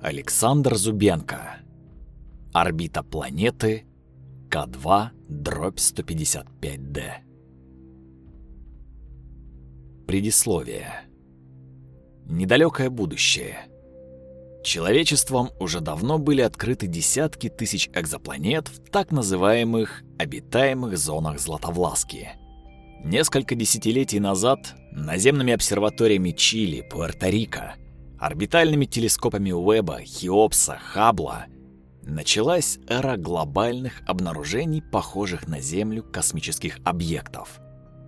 Александр Зубенко. Орбита планеты К2 дробь 155D. Предисловие. Недалекое будущее. Человечеством уже давно были открыты десятки тысяч экзопланет в так называемых обитаемых зонах Златовласки. Несколько десятилетий назад наземными обсерваториями Чили, Пуэрто-Рико, орбитальными телескопами Уэба, Хеопса, Хаббла началась эра глобальных обнаружений похожих на Землю космических объектов.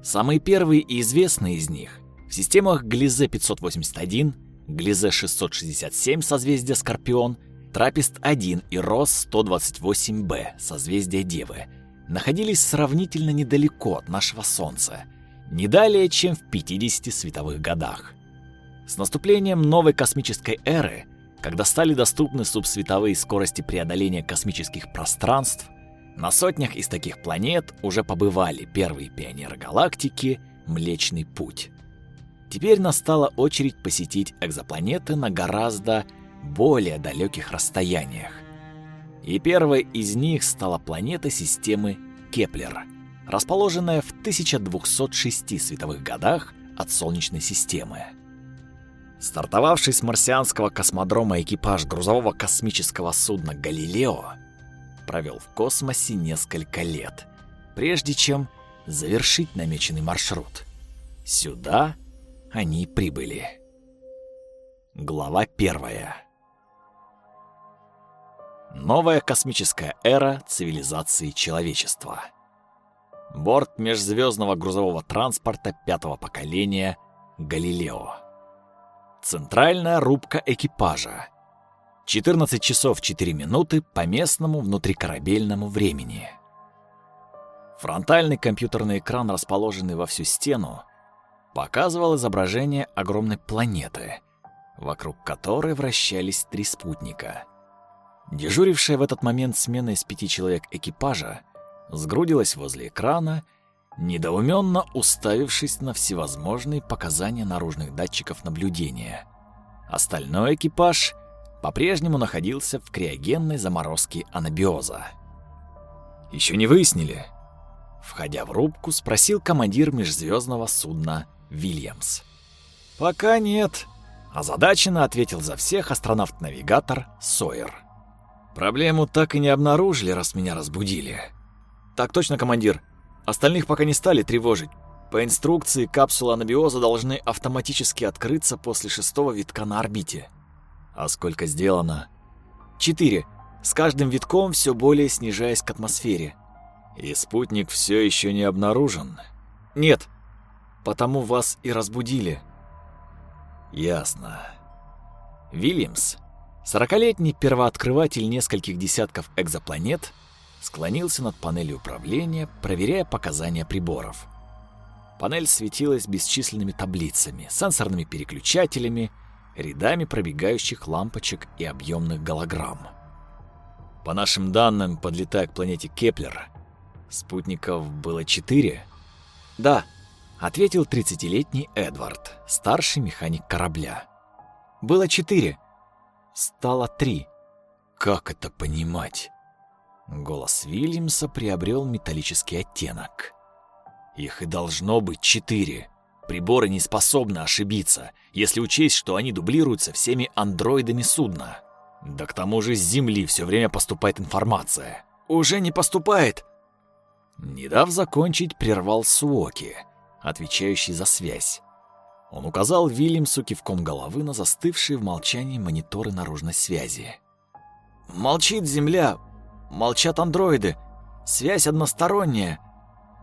Самые первые и известные из них в системах Глизе-581 Глизе-667 созвездия Скорпион, Трапест-1 и Рос-128b созвездия Девы находились сравнительно недалеко от нашего Солнца, не далее, чем в 50 световых годах. С наступлением новой космической эры, когда стали доступны субсветовые скорости преодоления космических пространств, на сотнях из таких планет уже побывали первые пионеры галактики Млечный Путь. Теперь настала очередь посетить экзопланеты на гораздо более далеких расстояниях. И первой из них стала планета системы Кеплер, расположенная в 1206 световых годах от Солнечной системы. Стартовавший с марсианского космодрома экипаж грузового космического судна «Галилео» провел в космосе несколько лет, прежде чем завершить намеченный маршрут. Сюда они прибыли. Глава первая. Новая космическая эра цивилизации человечества. Борт межзвездного грузового транспорта пятого поколения «Галилео». Центральная рубка экипажа. 14 часов 4 минуты по местному внутрикорабельному времени. Фронтальный компьютерный экран, расположенный во всю стену, показывал изображение огромной планеты, вокруг которой вращались три спутника. Дежурившая в этот момент смена из пяти человек экипажа сгрудилась возле экрана, недоуменно уставившись на всевозможные показания наружных датчиков наблюдения. Остальной экипаж по-прежнему находился в криогенной заморозке анабиоза. Еще не выяснили?» Входя в рубку, спросил командир межзвездного судна Вильямс. «Пока нет», — озадаченно ответил за всех астронавт-навигатор Сойер. «Проблему так и не обнаружили, раз меня разбудили». «Так точно, командир. Остальных пока не стали тревожить. По инструкции капсулы анабиоза должны автоматически открыться после шестого витка на орбите». «А сколько сделано?» «Четыре. С каждым витком все более снижаясь к атмосфере». «И спутник все еще не обнаружен?» «Нет», потому вас и разбудили». «Ясно». Вильямс, сорокалетний первооткрыватель нескольких десятков экзопланет, склонился над панелью управления, проверяя показания приборов. Панель светилась бесчисленными таблицами, сенсорными переключателями, рядами пробегающих лампочек и объемных голограмм. По нашим данным, подлетая к планете Кеплер, спутников было четыре. Да, ответил 30-летний Эдвард, старший механик корабля. Было четыре, стало три. Как это понимать? Голос Вильямса приобрел металлический оттенок. Их и должно быть четыре. Приборы не способны ошибиться, если учесть, что они дублируются всеми андроидами судна. Да к тому же с Земли все время поступает информация. Уже не поступает. Не дав закончить, прервал Суоки отвечающий за связь. Он указал Вильямсу кивком головы на застывшие в молчании мониторы наружной связи. «Молчит Земля, молчат андроиды, связь односторонняя.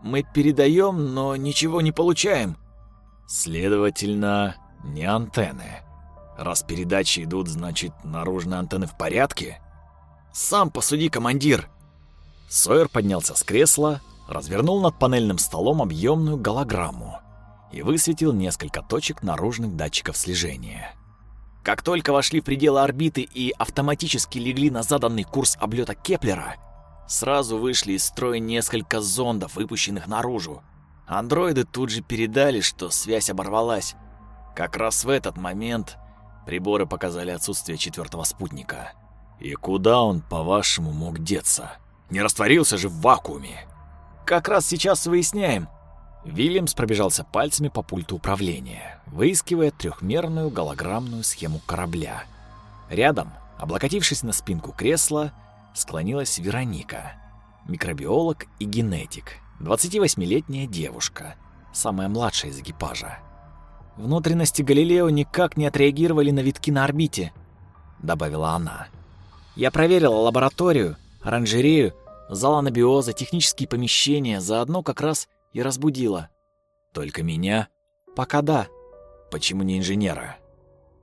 Мы передаем, но ничего не получаем». «Следовательно, не антенны. Раз передачи идут, значит, наружные антенны в порядке?» «Сам посуди, командир!» Сойер поднялся с кресла, развернул над панельным столом объемную голограмму и высветил несколько точек наружных датчиков слежения. Как только вошли в пределы орбиты и автоматически легли на заданный курс облета Кеплера, сразу вышли из строя несколько зондов, выпущенных наружу. Андроиды тут же передали, что связь оборвалась. Как раз в этот момент Приборы показали отсутствие четвертого спутника. И куда он, по-вашему, мог деться? Не растворился же в вакууме. Как раз сейчас выясняем. Вильямс пробежался пальцами по пульту управления, выискивая трехмерную голограммную схему корабля. Рядом, облокотившись на спинку кресла, склонилась Вероника, микробиолог и генетик, 28-летняя девушка, самая младшая из экипажа. Внутренности Галилео никак не отреагировали на витки на орбите, добавила она. Я проверила лабораторию, оранжерею, зал анабиоза, технические помещения, заодно как раз и разбудила. Только меня? Пока да. Почему не инженера?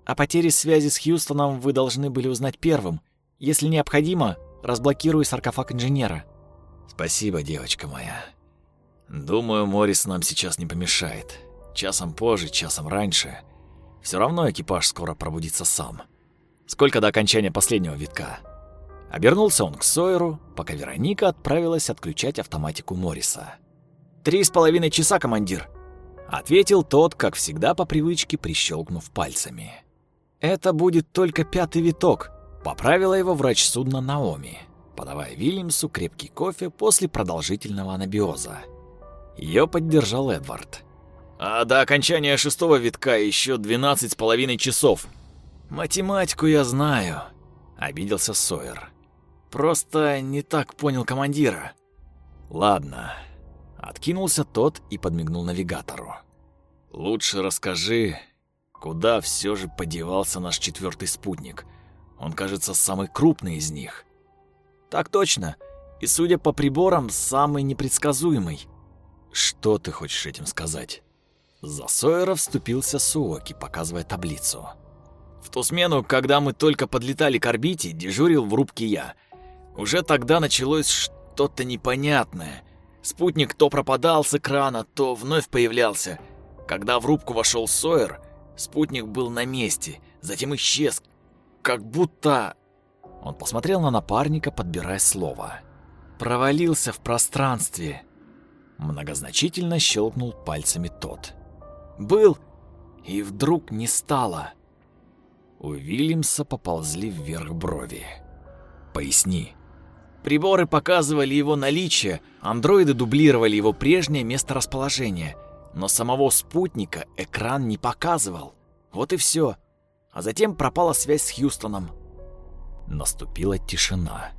О потере связи с Хьюстоном вы должны были узнать первым. Если необходимо, разблокирую саркофаг инженера. Спасибо, девочка моя. Думаю, Морис нам сейчас не помешает. Часом позже, часом раньше. Все равно экипаж скоро пробудится сам. Сколько до окончания последнего витка? Обернулся он к Сойеру, пока Вероника отправилась отключать автоматику Морриса. «Три с половиной часа, командир», — ответил тот, как всегда по привычке, прищелкнув пальцами. «Это будет только пятый виток», — поправила его врач судна Наоми, подавая Вильямсу крепкий кофе после продолжительного анабиоза. Ее поддержал Эдвард. А до окончания шестого витка еще двенадцать с половиной часов. Математику я знаю, обиделся Сойер. Просто не так понял командира. Ладно. Откинулся тот и подмигнул навигатору. Лучше расскажи, куда все же подевался наш четвертый спутник. Он, кажется, самый крупный из них. Так точно. И судя по приборам, самый непредсказуемый. Что ты хочешь этим сказать? За Сойера вступился Суоки, показывая таблицу. В ту смену, когда мы только подлетали к орбите, дежурил в рубке я. Уже тогда началось что-то непонятное. Спутник то пропадал с экрана, то вновь появлялся. Когда в рубку вошел Сойер, спутник был на месте, затем исчез, как будто... Он посмотрел на напарника, подбирая слово. Провалился в пространстве. Многозначительно щелкнул пальцами тот. Был, и вдруг не стало. У Вильямса поползли вверх брови. Поясни. Приборы показывали его наличие, андроиды дублировали его прежнее месторасположение, но самого спутника экран не показывал. Вот и все. А затем пропала связь с Хьюстоном. Наступила тишина.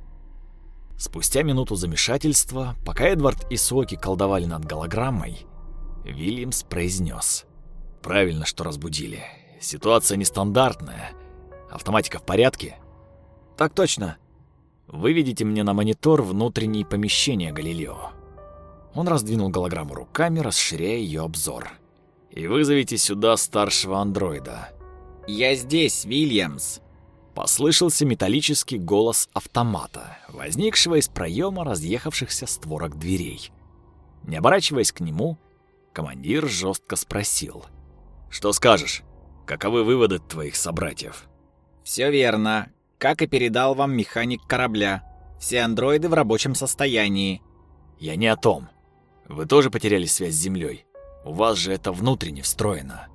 Спустя минуту замешательства, пока Эдвард и Соки колдовали над голограммой, Вильямс произнес. «Правильно, что разбудили. Ситуация нестандартная. Автоматика в порядке?» «Так точно. Выведите мне на монитор внутренние помещения Галилео». Он раздвинул голограмму руками, расширяя ее обзор. «И вызовите сюда старшего андроида». «Я здесь, Вильямс!» Послышался металлический голос автомата, возникшего из проема разъехавшихся створок дверей. Не оборачиваясь к нему, Командир жестко спросил. «Что скажешь? Каковы выводы твоих собратьев?» «Все верно. Как и передал вам механик корабля. Все андроиды в рабочем состоянии». «Я не о том. Вы тоже потеряли связь с Землей. У вас же это внутренне встроено».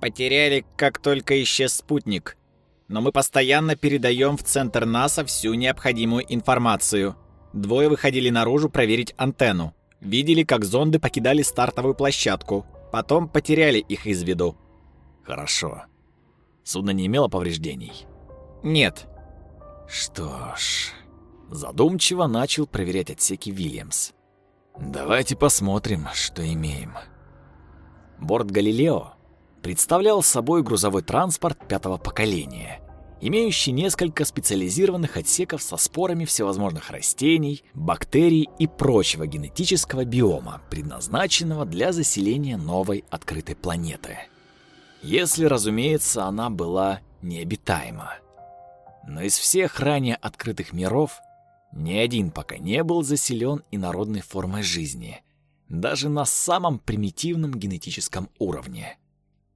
«Потеряли, как только исчез спутник. Но мы постоянно передаем в центр НАСА всю необходимую информацию. Двое выходили наружу проверить антенну. Видели, как зонды покидали стартовую площадку, потом потеряли их из виду. Хорошо. Судно не имело повреждений? Нет. Что ж, задумчиво начал проверять отсеки Вильямс. Давайте посмотрим, что имеем. Борт Галилео представлял собой грузовой транспорт пятого поколения – имеющий несколько специализированных отсеков со спорами всевозможных растений, бактерий и прочего генетического биома, предназначенного для заселения новой открытой планеты. Если, разумеется, она была необитаема. Но из всех ранее открытых миров ни один пока не был заселен инородной формой жизни, даже на самом примитивном генетическом уровне.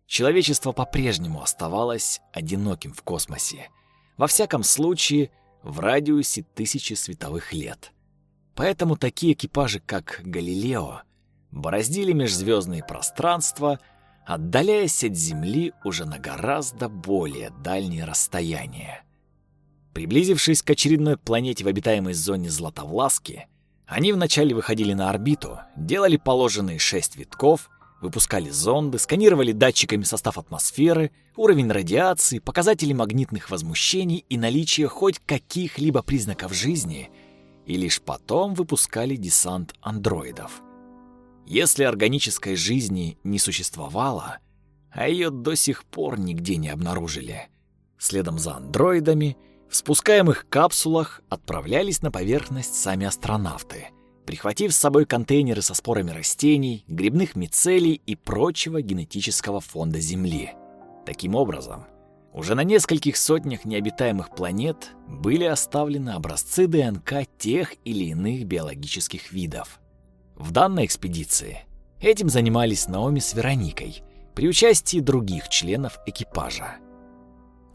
Человечество по-прежнему оставалось одиноким в космосе. Во всяком случае, в радиусе тысячи световых лет. Поэтому такие экипажи, как Галилео, бороздили межзвездные пространства, отдаляясь от Земли уже на гораздо более дальние расстояния. Приблизившись к очередной планете в обитаемой зоне Златовласки, они вначале выходили на орбиту, делали положенные шесть витков, выпускали зонды, сканировали датчиками состав атмосферы, уровень радиации, показатели магнитных возмущений и наличие хоть каких-либо признаков жизни, и лишь потом выпускали десант андроидов. Если органической жизни не существовало, а ее до сих пор нигде не обнаружили, следом за андроидами в спускаемых капсулах отправлялись на поверхность сами астронавты, прихватив с собой контейнеры со спорами растений, грибных мицелий и прочего генетического фонда Земли. Таким образом, уже на нескольких сотнях необитаемых планет были оставлены образцы ДНК тех или иных биологических видов. В данной экспедиции этим занимались Наоми с Вероникой при участии других членов экипажа.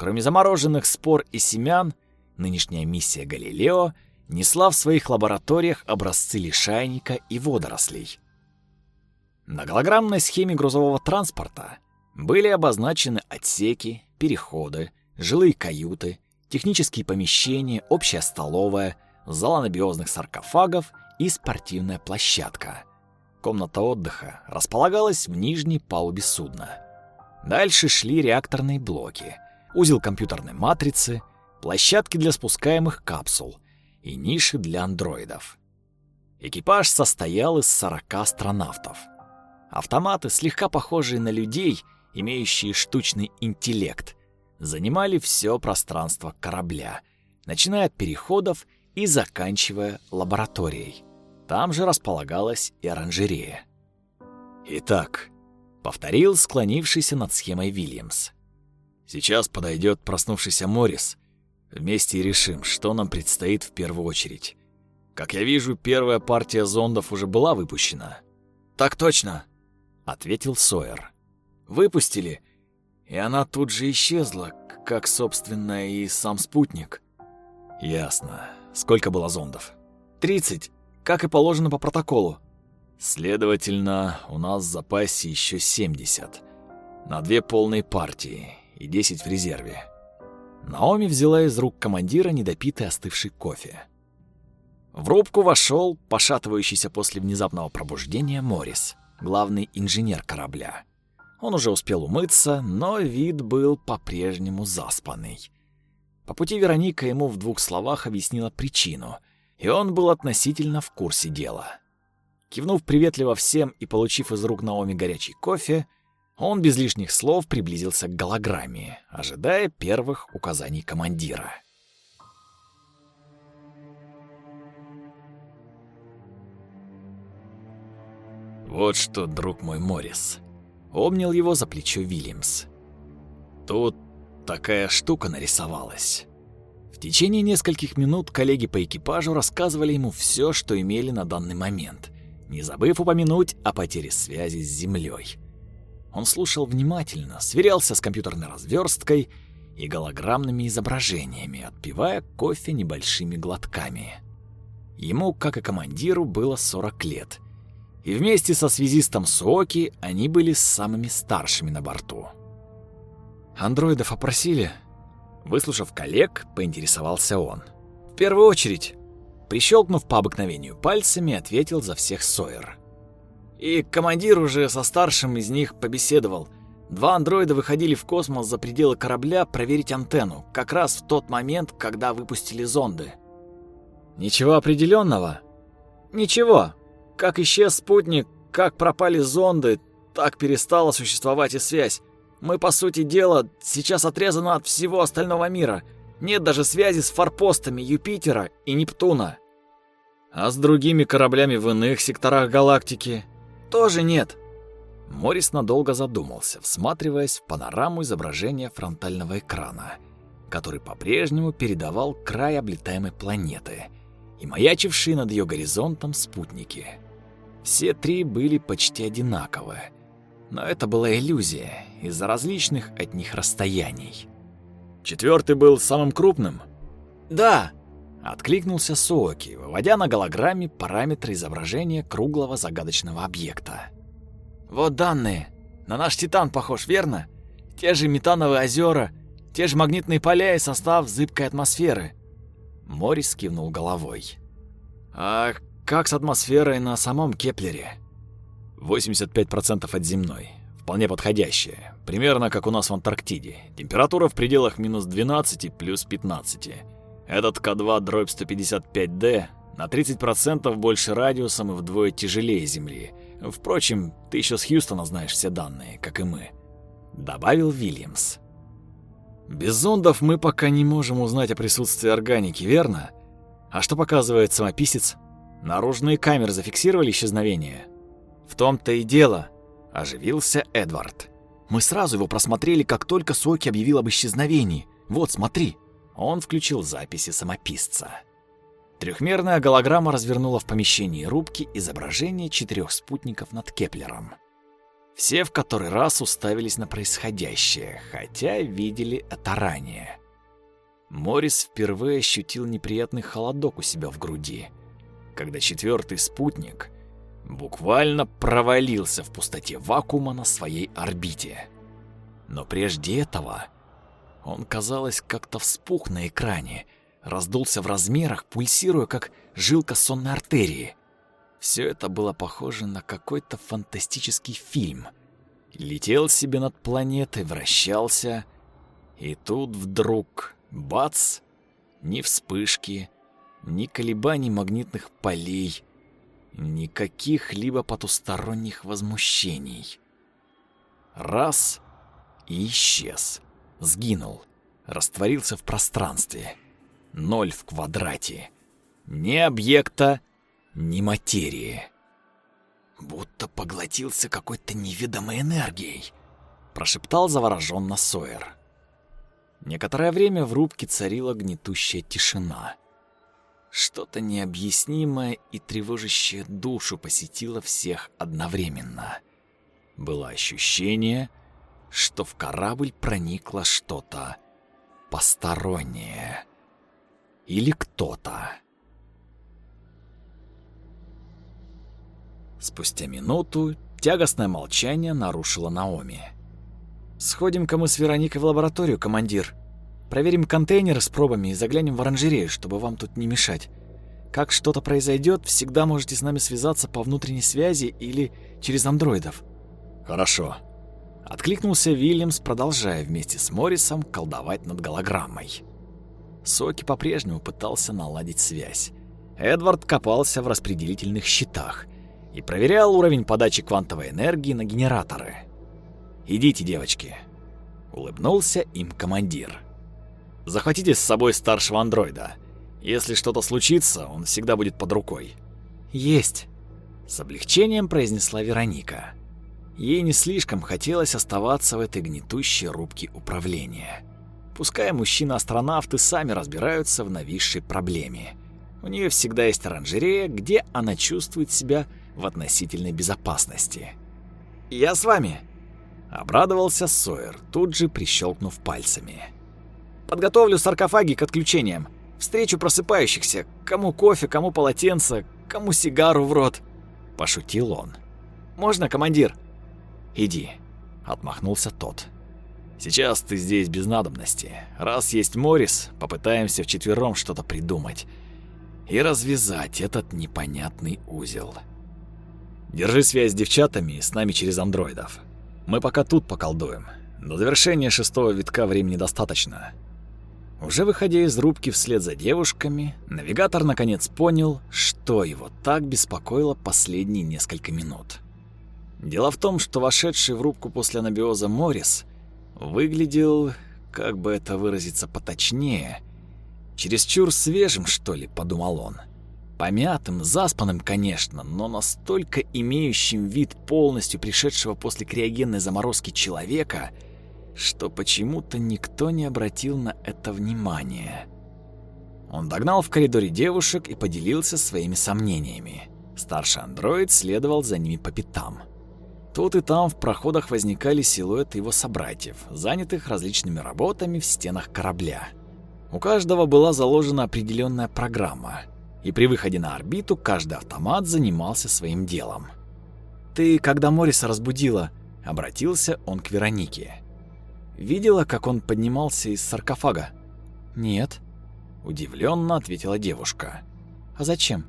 Кроме замороженных спор и семян, нынешняя миссия Галилео несла в своих лабораториях образцы лишайника и водорослей. На голограммной схеме грузового транспорта были обозначены отсеки, переходы, жилые каюты, технические помещения, общая столовая, зал анабиозных саркофагов и спортивная площадка. Комната отдыха располагалась в нижней палубе судна. Дальше шли реакторные блоки, узел компьютерной матрицы, площадки для спускаемых капсул и ниши для андроидов. Экипаж состоял из 40 астронавтов. Автоматы, слегка похожие на людей, имеющие штучный интеллект, занимали все пространство корабля, начиная от переходов и заканчивая лабораторией. Там же располагалась и оранжерея. «Итак», — повторил склонившийся над схемой Вильямс. «Сейчас подойдет проснувшийся Моррис. Вместе и решим, что нам предстоит в первую очередь. Как я вижу, первая партия зондов уже была выпущена». «Так точно», — ответил Сойер. «Выпустили, и она тут же исчезла, как, собственно, и сам спутник». «Ясно. Сколько было зондов?» «Тридцать как и положено по протоколу. Следовательно, у нас в запасе еще 70. На две полные партии и 10 в резерве. Наоми взяла из рук командира недопитый остывший кофе. В рубку вошел пошатывающийся после внезапного пробуждения Морис, главный инженер корабля. Он уже успел умыться, но вид был по-прежнему заспанный. По пути Вероника ему в двух словах объяснила причину — и он был относительно в курсе дела. Кивнув приветливо всем и получив из рук Наоми горячий кофе, он без лишних слов приблизился к голограмме, ожидая первых указаний командира. «Вот что, друг мой Моррис», — обнял его за плечо Вильямс. «Тут такая штука нарисовалась течение нескольких минут коллеги по экипажу рассказывали ему все, что имели на данный момент, не забыв упомянуть о потере связи с Землей. Он слушал внимательно, сверялся с компьютерной разверсткой и голограммными изображениями, отпивая кофе небольшими глотками. Ему, как и командиру, было 40 лет, и вместе со связистом Суоки они были самыми старшими на борту. «Андроидов опросили?» Выслушав коллег, поинтересовался он. «В первую очередь», прищелкнув по обыкновению пальцами, ответил за всех Сойер. «И командир уже со старшим из них побеседовал. Два андроида выходили в космос за пределы корабля проверить антенну, как раз в тот момент, когда выпустили зонды». «Ничего определенного?» «Ничего. Как исчез спутник, как пропали зонды, так перестала существовать и связь. Мы, по сути дела, сейчас отрезаны от всего остального мира. Нет даже связи с форпостами Юпитера и Нептуна. А с другими кораблями в иных секторах галактики тоже нет. Морис надолго задумался, всматриваясь в панораму изображения фронтального экрана, который по-прежнему передавал край облетаемой планеты и маячившие над ее горизонтом спутники. Все три были почти одинаковые, но это была иллюзия из-за различных от них расстояний. Четвертый был самым крупным? Да, откликнулся Суоки, выводя на голограмме параметры изображения круглого загадочного объекта. Вот данные. На наш Титан похож, верно? Те же метановые озера, те же магнитные поля и состав зыбкой атмосферы. Морис кивнул головой. А как с атмосферой на самом Кеплере? 85% от земной. Вполне подходящая. Примерно как у нас в Антарктиде. Температура в пределах минус 12 плюс 15. Этот К2 дробь 155D на 30% больше радиусом и вдвое тяжелее Земли. Впрочем, ты еще с Хьюстона знаешь все данные, как и мы. Добавил Вильямс. Без зондов мы пока не можем узнать о присутствии органики, верно? А что показывает самописец? Наружные камеры зафиксировали исчезновение? В том-то и дело, оживился Эдвард. Мы сразу его просмотрели, как только Соки объявил об исчезновении. Вот, смотри. Он включил записи самописца. Трехмерная голограмма развернула в помещении рубки изображение четырех спутников над Кеплером. Все в который раз уставились на происходящее, хотя видели это ранее. Морис впервые ощутил неприятный холодок у себя в груди, когда четвертый спутник буквально провалился в пустоте вакуума на своей орбите. Но прежде этого он, казалось, как-то вспух на экране, раздулся в размерах, пульсируя, как жилка сонной артерии. Все это было похоже на какой-то фантастический фильм. Летел себе над планетой, вращался, и тут вдруг бац, ни вспышки, ни колебаний магнитных полей, никаких либо потусторонних возмущений. Раз и исчез, сгинул, растворился в пространстве. Ноль в квадрате. Ни объекта, ни материи. Будто поглотился какой-то неведомой энергией, прошептал завороженно Сойер. Некоторое время в рубке царила гнетущая тишина. Что-то необъяснимое и тревожащее душу посетило всех одновременно. Было ощущение, что в корабль проникло что-то постороннее. Или кто-то. Спустя минуту тягостное молчание нарушило Наоми. «Сходим-ка мы с Вероникой в лабораторию, командир. Проверим контейнеры с пробами и заглянем в оранжерею, чтобы вам тут не мешать. Как что-то произойдет, всегда можете с нами связаться по внутренней связи или через андроидов». «Хорошо», — откликнулся Вильямс, продолжая вместе с Моррисом колдовать над голограммой. Соки по-прежнему пытался наладить связь. Эдвард копался в распределительных щитах и проверял уровень подачи квантовой энергии на генераторы. «Идите, девочки», — улыбнулся им командир. «Захватите с собой старшего андроида. Если что-то случится, он всегда будет под рукой». «Есть», — с облегчением произнесла Вероника. Ей не слишком хотелось оставаться в этой гнетущей рубке управления. Пускай мужчины-астронавты сами разбираются в нависшей проблеме. У нее всегда есть оранжерея, где она чувствует себя в относительной безопасности. «Я с вами!» — обрадовался Сойер, тут же прищелкнув пальцами. «Подготовлю саркофаги к отключениям. Встречу просыпающихся. Кому кофе, кому полотенце, кому сигару в рот». Пошутил он. «Можно, командир?» «Иди», — отмахнулся тот. «Сейчас ты здесь без надобности. Раз есть Морис, попытаемся вчетвером что-то придумать и развязать этот непонятный узел». Держи связь с девчатами и с нами через андроидов. Мы пока тут поколдуем. До завершения шестого витка времени достаточно. Уже выходя из рубки вслед за девушками, навигатор наконец понял, что его так беспокоило последние несколько минут. Дело в том, что вошедший в рубку после анабиоза Морис выглядел, как бы это выразиться поточнее, чересчур свежим, что ли, подумал он. — Помятым, заспанным, конечно, но настолько имеющим вид полностью пришедшего после криогенной заморозки человека, что почему-то никто не обратил на это внимания. Он догнал в коридоре девушек и поделился своими сомнениями. Старший андроид следовал за ними по пятам. Тут и там в проходах возникали силуэты его собратьев, занятых различными работами в стенах корабля. У каждого была заложена определенная программа, и при выходе на орбиту каждый автомат занимался своим делом. «Ты, когда Морриса разбудила, Обратился он к Веронике. «Видела, как он поднимался из саркофага?» «Нет», — удивленно ответила девушка. «А зачем?»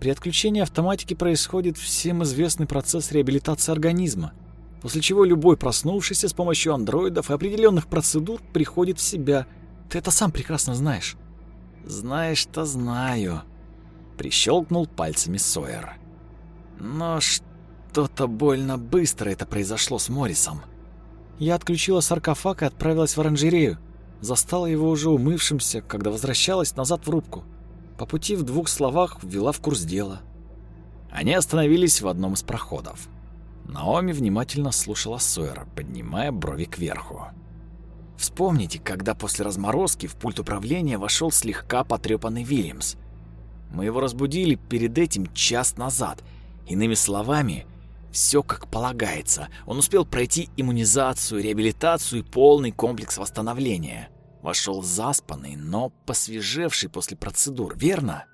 При отключении автоматики происходит всем известный процесс реабилитации организма, после чего любой проснувшийся с помощью андроидов и определенных процедур приходит в себя. Ты это сам прекрасно знаешь. Знаешь-то знаю, прищелкнул пальцами Сойер. Но что-то больно быстро это произошло с Моррисом. Я отключила саркофаг и отправилась в оранжерею. Застала его уже умывшимся, когда возвращалась назад в рубку. По пути в двух словах ввела в курс дела. Они остановились в одном из проходов. Наоми внимательно слушала Сойера, поднимая брови кверху. Вспомните, когда после разморозки в пульт управления вошел слегка потрепанный Вильямс. Мы его разбудили перед этим час назад. Иными словами, все как полагается. Он успел пройти иммунизацию, реабилитацию и полный комплекс восстановления. Вошел заспанный, но посвежевший после процедур, верно?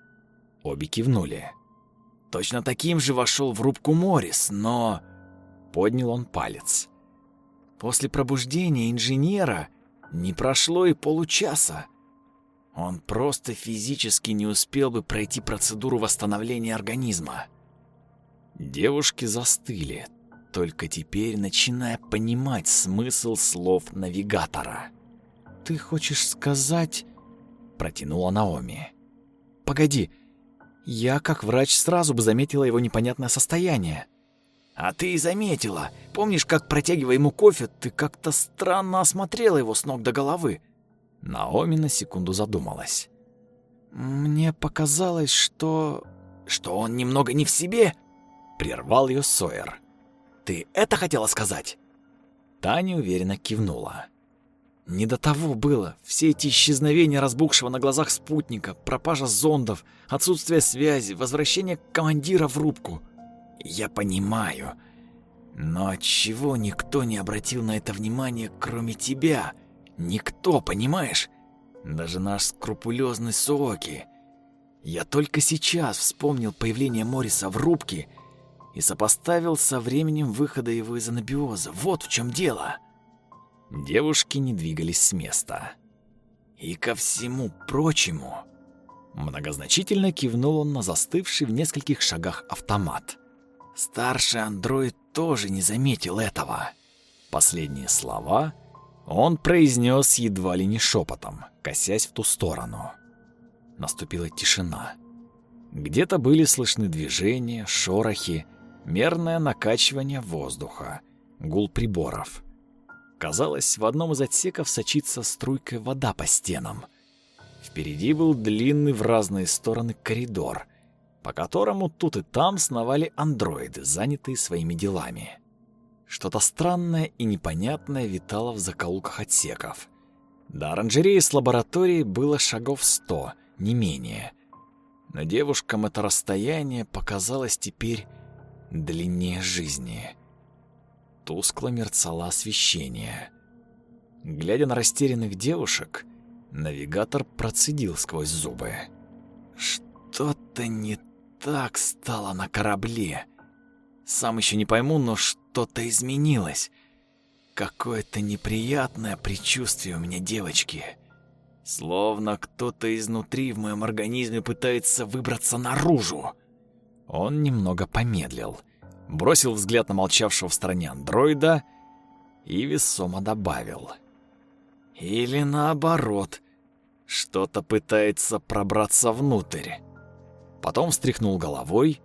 Обе кивнули. Точно таким же вошел в рубку Моррис, но... Поднял он палец. После пробуждения инженера не прошло и получаса. Он просто физически не успел бы пройти процедуру восстановления организма. Девушки застыли, только теперь начиная понимать смысл слов навигатора. «Ты хочешь сказать...» — протянула Наоми. «Погоди, я, как врач, сразу бы заметила его непонятное состояние». «А ты и заметила. Помнишь, как, протягивая ему кофе, ты как-то странно осмотрела его с ног до головы?» Наоми на секунду задумалась. «Мне показалось, что...» «Что он немного не в себе?» Прервал ее Сойер. «Ты это хотела сказать?» Таня уверенно кивнула. Не до того было. Все эти исчезновения разбухшего на глазах спутника, пропажа зондов, отсутствие связи, возвращение командира в рубку. Я понимаю. Но отчего никто не обратил на это внимание, кроме тебя? Никто, понимаешь? Даже наш скрупулезный Соки. Я только сейчас вспомнил появление Мориса в рубке и сопоставил со временем выхода его из анабиоза. Вот в чем дело. Девушки не двигались с места. И ко всему прочему, многозначительно кивнул он на застывший в нескольких шагах автомат. Старший андроид тоже не заметил этого. Последние слова он произнес едва ли не шепотом, косясь в ту сторону. Наступила тишина. Где-то были слышны движения, шорохи, мерное накачивание воздуха, гул приборов. Казалось, в одном из отсеков сочится струйкой вода по стенам. Впереди был длинный в разные стороны коридор, по которому тут и там сновали андроиды, занятые своими делами. Что-то странное и непонятное витало в закоулках отсеков. До оранжереи с лабораторией было шагов сто, не менее. Но девушкам это расстояние показалось теперь длиннее жизни. Тускло мерцало освещение. Глядя на растерянных девушек, навигатор процедил сквозь зубы. Что-то не так стало на корабле. Сам еще не пойму, но что-то изменилось. Какое-то неприятное предчувствие у меня, девочки. Словно кто-то изнутри в моем организме пытается выбраться наружу. Он немного помедлил, бросил взгляд на молчавшего в стороне андроида и весомо добавил. Или наоборот, что-то пытается пробраться внутрь. Потом встряхнул головой,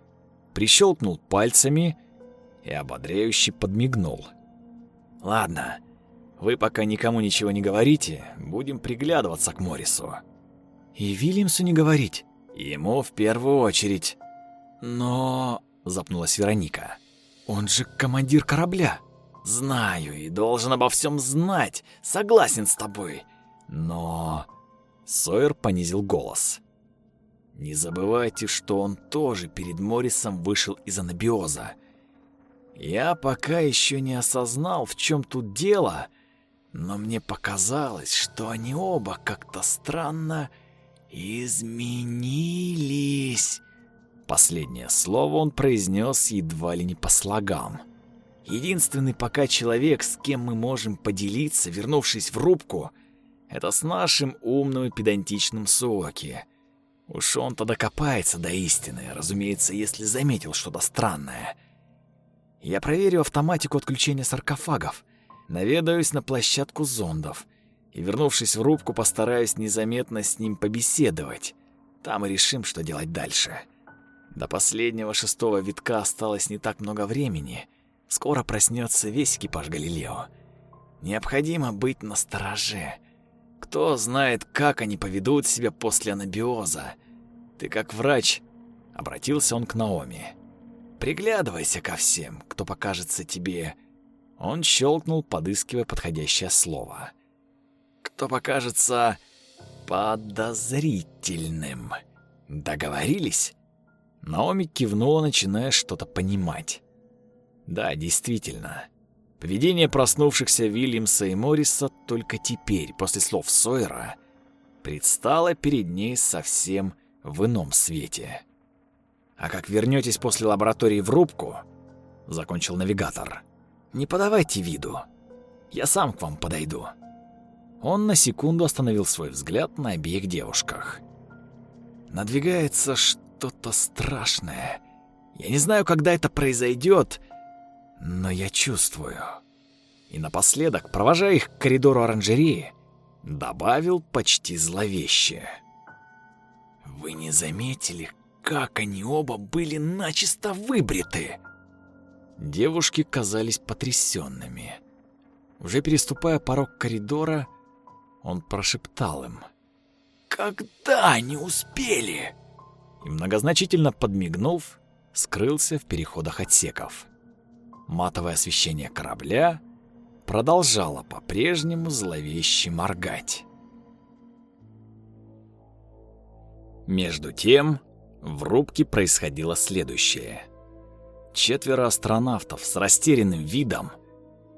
прищелкнул пальцами и ободряюще подмигнул. «Ладно, вы пока никому ничего не говорите, будем приглядываться к Морису. «И Вильямсу не говорить?» «Ему в первую очередь». «Но...» — запнулась Вероника. «Он же командир корабля». «Знаю и должен обо всем знать, согласен с тобой. Но...» Сойер понизил голос. «Не забывайте, что он тоже перед Моррисом вышел из анабиоза. Я пока еще не осознал, в чем тут дело, но мне показалось, что они оба как-то странно изменились». Последнее слово он произнес едва ли не по слогам. Единственный пока человек, с кем мы можем поделиться, вернувшись в рубку, это с нашим умным и педантичным Суоки. Уж он-то докопается до истины, разумеется, если заметил что-то странное. Я проверю автоматику отключения саркофагов, наведаюсь на площадку зондов и, вернувшись в рубку, постараюсь незаметно с ним побеседовать. Там и решим, что делать дальше. До последнего шестого витка осталось не так много времени. Скоро проснется весь экипаж Галилео. Необходимо быть настороже. Кто знает, как они поведут себя после анабиоза. Ты как врач, обратился он к Наоми. Приглядывайся ко всем, кто покажется тебе. Он щелкнул, подыскивая подходящее слово. Кто покажется подозрительным. Договорились? Наоми кивнула, начиная что-то понимать. Да, действительно. Поведение проснувшихся Вильямса и Морриса только теперь, после слов Сойера, предстало перед ней совсем в ином свете. «А как вернетесь после лаборатории в рубку?» — закончил навигатор. «Не подавайте виду. Я сам к вам подойду». Он на секунду остановил свой взгляд на обеих девушках. Надвигается что-то страшное. Я не знаю, когда это произойдет, но я чувствую. И напоследок, провожая их к коридору оранжереи, добавил почти зловеще. «Вы не заметили, как они оба были начисто выбриты?» Девушки казались потрясенными. Уже переступая порог коридора, он прошептал им. «Когда они успели?» И многозначительно подмигнув, скрылся в переходах отсеков. Матовое освещение корабля продолжало по-прежнему зловеще моргать. Между тем, в рубке происходило следующее. Четверо астронавтов с растерянным видом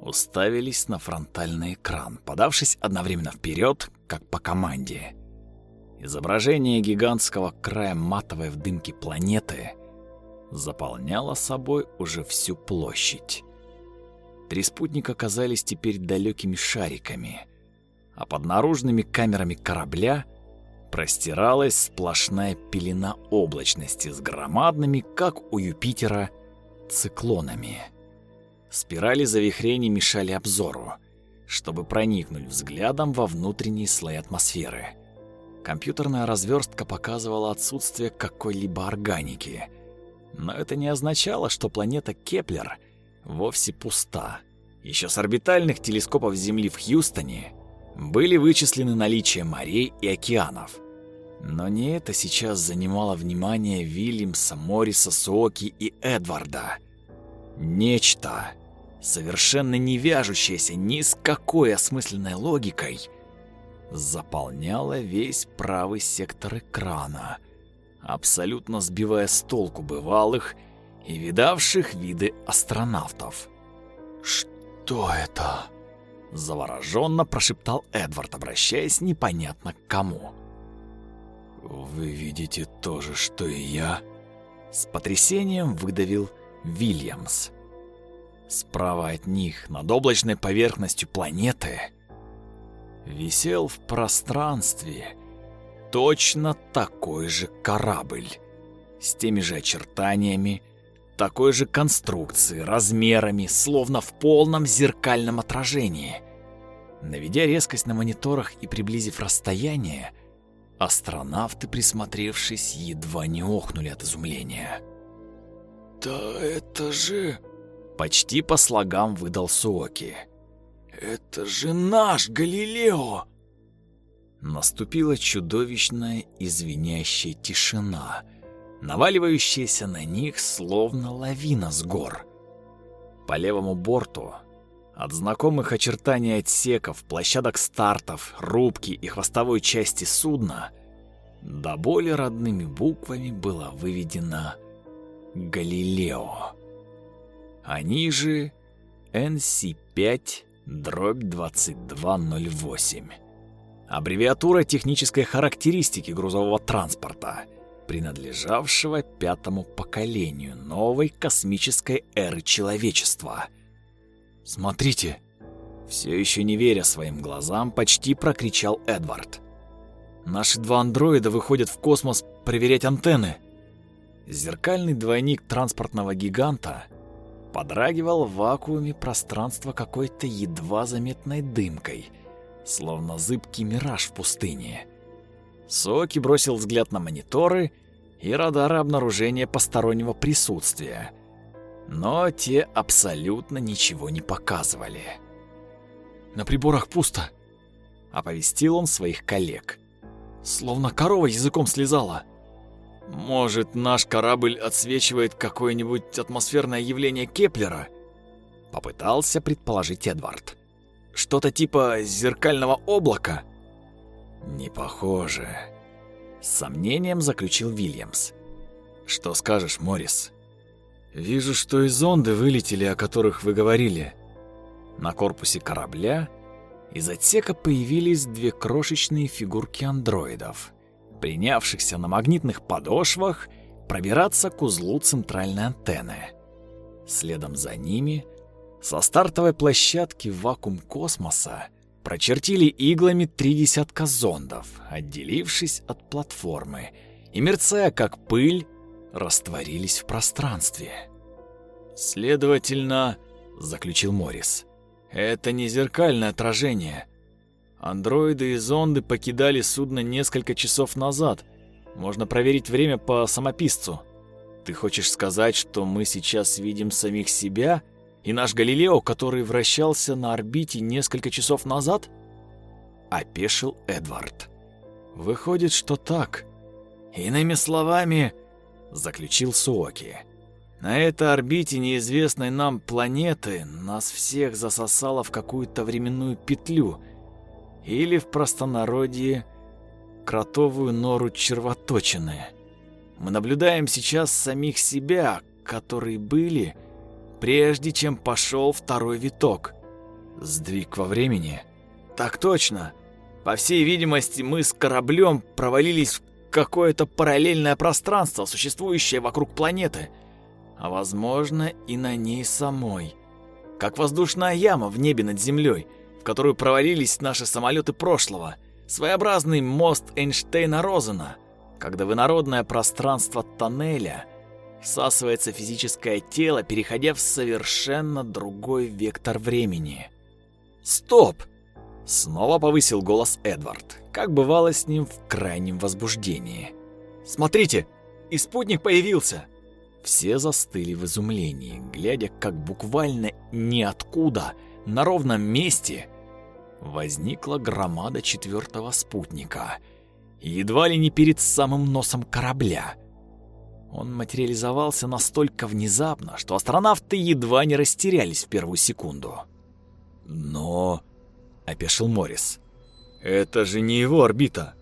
уставились на фронтальный экран, подавшись одновременно вперед, как по команде. Изображение гигантского края матовой в дымке планеты заполняло собой уже всю площадь. Три спутника казались теперь далекими шариками, а под наружными камерами корабля простиралась сплошная пелена облачности с громадными, как у Юпитера, циклонами. Спирали завихрений мешали обзору, чтобы проникнуть взглядом во внутренние слои атмосферы. Компьютерная разверстка показывала отсутствие какой-либо органики. Но это не означало, что планета Кеплер вовсе пуста. Еще с орбитальных телескопов Земли в Хьюстоне были вычислены наличие морей и океанов. Но не это сейчас занимало внимание Вильямса, Морриса, Соки и Эдварда. Нечто, совершенно не вяжущаяся ни с какой осмысленной логикой, заполняла весь правый сектор экрана, абсолютно сбивая с толку бывалых и видавших виды астронавтов. «Что это?» – завороженно прошептал Эдвард, обращаясь непонятно к кому. «Вы видите то же, что и я?» С потрясением выдавил Вильямс. Справа от них, над облачной поверхностью планеты, висел в пространстве точно такой же корабль, с теми же очертаниями, такой же конструкции, размерами, словно в полном зеркальном отражении. Наведя резкость на мониторах и приблизив расстояние, астронавты, присмотревшись, едва не охнули от изумления. «Да это же...» Почти по слогам выдал Суоки. «Это же наш Галилео!» Наступила чудовищная извиняющая тишина, наваливающаяся на них словно лавина с гор. По левому борту, от знакомых очертаний отсеков, площадок стартов, рубки и хвостовой части судна, до боли родными буквами было выведено «Галилео». Они же NC5 дробь 2208. Аббревиатура технической характеристики грузового транспорта, принадлежавшего пятому поколению новой космической эры человечества. Смотрите!» Все еще не веря своим глазам, почти прокричал Эдвард. «Наши два андроида выходят в космос проверять антенны!» Зеркальный двойник транспортного гиганта подрагивал в вакууме пространства какой-то едва заметной дымкой, словно зыбкий мираж в пустыне. Соки бросил взгляд на мониторы и радары обнаружения постороннего присутствия, но те абсолютно ничего не показывали. «На приборах пусто», — оповестил он своих коллег. «Словно корова языком слезала». «Может, наш корабль отсвечивает какое-нибудь атмосферное явление Кеплера?» Попытался предположить Эдвард. «Что-то типа зеркального облака?» «Не похоже», — с сомнением заключил Вильямс. «Что скажешь, Моррис?» «Вижу, что и зонды вылетели, о которых вы говорили». На корпусе корабля из отсека появились две крошечные фигурки андроидов, принявшихся на магнитных подошвах пробираться к узлу центральной антенны. Следом за ними со стартовой площадки в вакуум космоса прочертили иглами три десятка зондов, отделившись от платформы, и, мерцая как пыль, растворились в пространстве. «Следовательно», — заключил Моррис, — «это не зеркальное отражение. Андроиды и зонды покидали судно несколько часов назад. Можно проверить время по самописцу. Ты хочешь сказать, что мы сейчас видим самих себя и наш Галилео, который вращался на орбите несколько часов назад? Опешил Эдвард. Выходит, что так. Иными словами, заключил Суоки. На этой орбите неизвестной нам планеты нас всех засосало в какую-то временную петлю или в простонародье кротовую нору червоточины. Мы наблюдаем сейчас самих себя, которые были прежде чем пошел второй виток. Сдвиг во времени? Так точно. По всей видимости, мы с кораблем провалились в какое-то параллельное пространство, существующее вокруг планеты, а возможно и на ней самой. Как воздушная яма в небе над землей, в которую провалились наши самолеты прошлого, своеобразный мост Эйнштейна-Розена, когда в инородное пространство тоннеля всасывается физическое тело, переходя в совершенно другой вектор времени. «Стоп!» — снова повысил голос Эдвард, как бывало с ним в крайнем возбуждении. «Смотрите, и спутник появился!» Все застыли в изумлении, глядя, как буквально ниоткуда, на ровном месте, возникла громада четвертого спутника, едва ли не перед самым носом корабля. Он материализовался настолько внезапно, что астронавты едва не растерялись в первую секунду. «Но...» — опешил Моррис. «Это же не его орбита.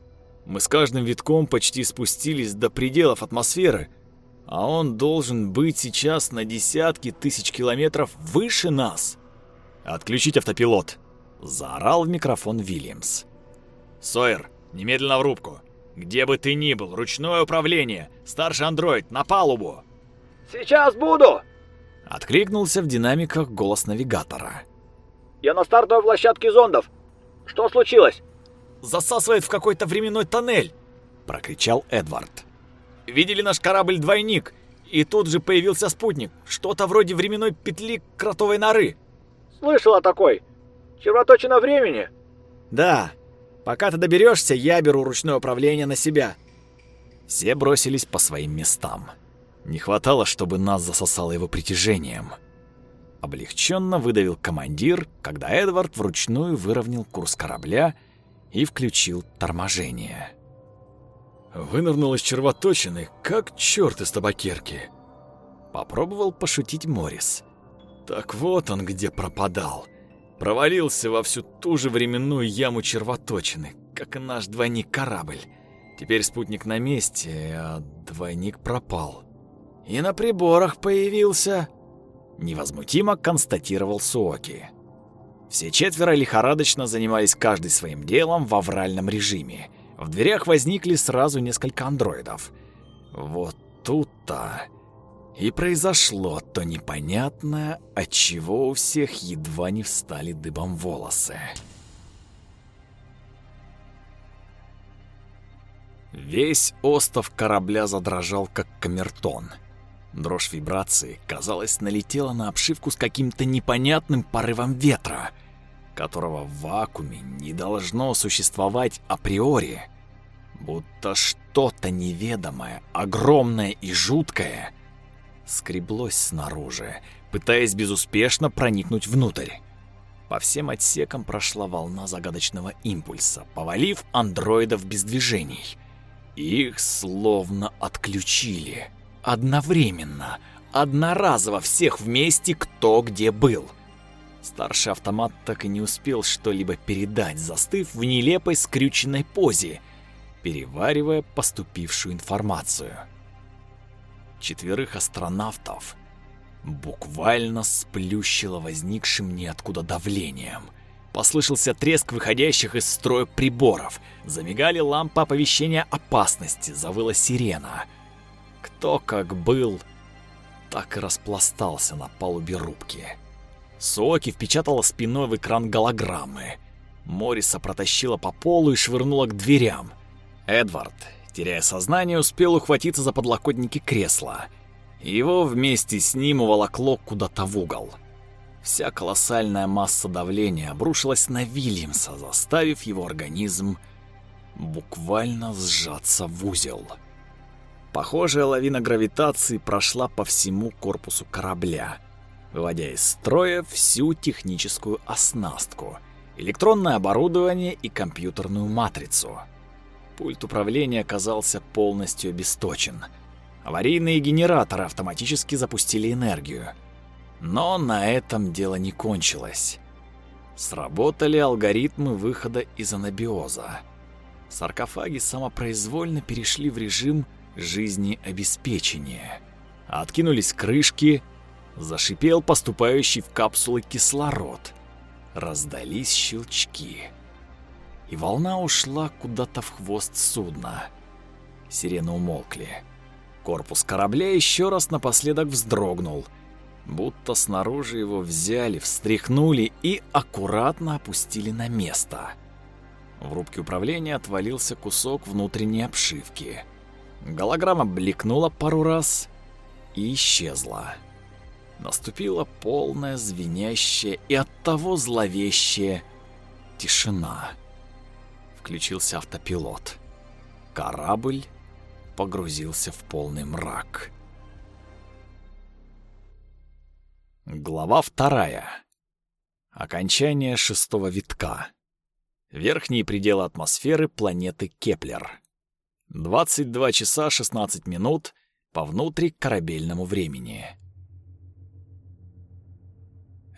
Мы с каждым витком почти спустились до пределов атмосферы, а он должен быть сейчас на десятки тысяч километров выше нас». «Отключить автопилот!» — заорал в микрофон Вильямс. «Сойер, немедленно в рубку!» Где бы ты ни был, ручное управление. Старший андроид, на палубу. Сейчас буду. Откликнулся в динамиках голос навигатора. Я на стартовой площадке зондов. Что случилось? Засасывает в какой-то временной тоннель, прокричал Эдвард. Видели наш корабль-двойник? И тут же появился спутник. Что-то вроде временной петли кротовой норы. Слышал о такой. Червоточина времени? Да, Пока ты доберешься, я беру ручное управление на себя. Все бросились по своим местам. Не хватало, чтобы нас засосало его притяжением. Облегченно выдавил командир, когда Эдвард вручную выровнял курс корабля и включил торможение. Вынырнул из червоточины, как черт из табакерки. Попробовал пошутить Моррис. Так вот он где пропадал провалился во всю ту же временную яму червоточины, как и наш двойник-корабль. Теперь спутник на месте, а двойник пропал. И на приборах появился... Невозмутимо констатировал Суоки. Все четверо лихорадочно занимались каждый своим делом в авральном режиме. В дверях возникли сразу несколько андроидов. Вот тут-то... И произошло то непонятное, от чего у всех едва не встали дыбом волосы. Весь остов корабля задрожал, как камертон. Дрожь вибрации, казалось, налетела на обшивку с каким-то непонятным порывом ветра, которого в вакууме не должно существовать априори. Будто что-то неведомое, огромное и жуткое скреблось снаружи, пытаясь безуспешно проникнуть внутрь. По всем отсекам прошла волна загадочного импульса, повалив андроидов без движений. Их словно отключили. Одновременно, одноразово всех вместе, кто где был. Старший автомат так и не успел что-либо передать, застыв в нелепой скрюченной позе, переваривая поступившую информацию. Четверых астронавтов буквально сплющило возникшим ниоткуда давлением. Послышался треск выходящих из строя приборов, замигали лампы оповещения опасности, завыла сирена. Кто как был, так и распластался на палубе рубки. Соки впечатала спиной в экран голограммы. Мориса протащила по полу и швырнула к дверям. Эдвард, теряя сознание, успел ухватиться за подлокотники кресла. Его вместе с ним уволокло куда-то в угол. Вся колоссальная масса давления обрушилась на Вильямса, заставив его организм буквально сжаться в узел. Похожая лавина гравитации прошла по всему корпусу корабля, выводя из строя всю техническую оснастку, электронное оборудование и компьютерную матрицу – Пульт управления оказался полностью обесточен. Аварийные генераторы автоматически запустили энергию. Но на этом дело не кончилось. Сработали алгоритмы выхода из анабиоза. Саркофаги самопроизвольно перешли в режим жизнеобеспечения. Откинулись крышки, зашипел поступающий в капсулы кислород. Раздались щелчки и волна ушла куда-то в хвост судна. Сирены умолкли. Корпус корабля еще раз напоследок вздрогнул, будто снаружи его взяли, встряхнули и аккуратно опустили на место. В рубке управления отвалился кусок внутренней обшивки. Голограмма бликнула пару раз и исчезла. Наступила полная звенящая и оттого зловещая тишина включился автопилот. Корабль погрузился в полный мрак. Глава вторая. Окончание шестого витка. Верхние пределы атмосферы планеты Кеплер. 22 часа 16 минут по внутрикорабельному времени.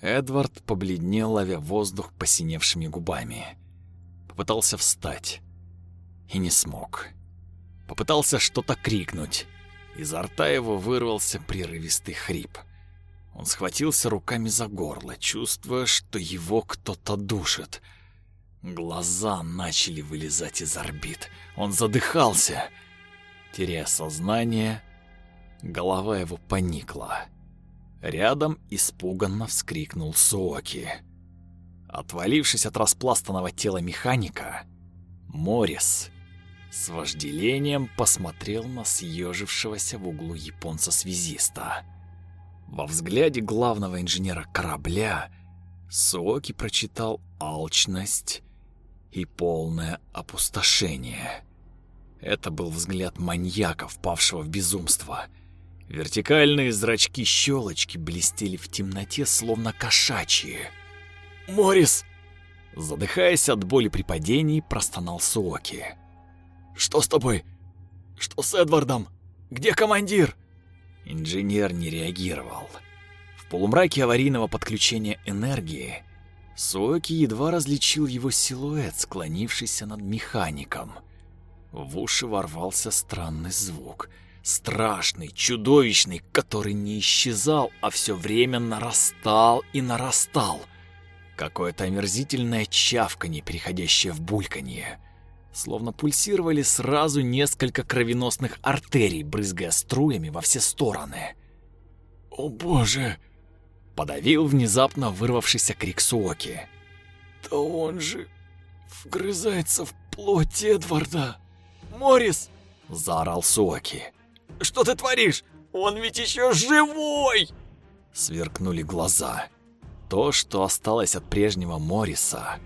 Эдвард побледнел, ловя воздух посиневшими губами. Попытался встать. И не смог. Попытался что-то крикнуть. Изо рта его вырвался прерывистый хрип. Он схватился руками за горло, чувствуя, что его кто-то душит. Глаза начали вылезать из орбит. Он задыхался. Теряя сознание, голова его поникла. Рядом испуганно вскрикнул Соки. Отвалившись от распластанного тела механика, Морис с вожделением посмотрел на съежившегося в углу японца-связиста. Во взгляде главного инженера корабля Соки прочитал алчность и полное опустошение. Это был взгляд маньяка, впавшего в безумство. Вертикальные зрачки-щелочки блестели в темноте, словно кошачьи. Морис!» Задыхаясь от боли при падении, простонал Суоки. «Что с тобой? Что с Эдвардом? Где командир?» Инженер не реагировал. В полумраке аварийного подключения энергии Суоки едва различил его силуэт, склонившийся над механиком. В уши ворвался странный звук. Страшный, чудовищный, который не исчезал, а все время нарастал и нарастал — Какое-то омерзительное чавканье, переходящее в бульканье. Словно пульсировали сразу несколько кровеносных артерий, брызгая струями во все стороны. «О боже!» — подавил внезапно вырвавшийся крик Суоки. «Да он же вгрызается в плоть Эдварда!» «Морис!» — заорал Суоки. «Что ты творишь? Он ведь еще живой!» Сверкнули глаза. То, что осталось от прежнего Мориса,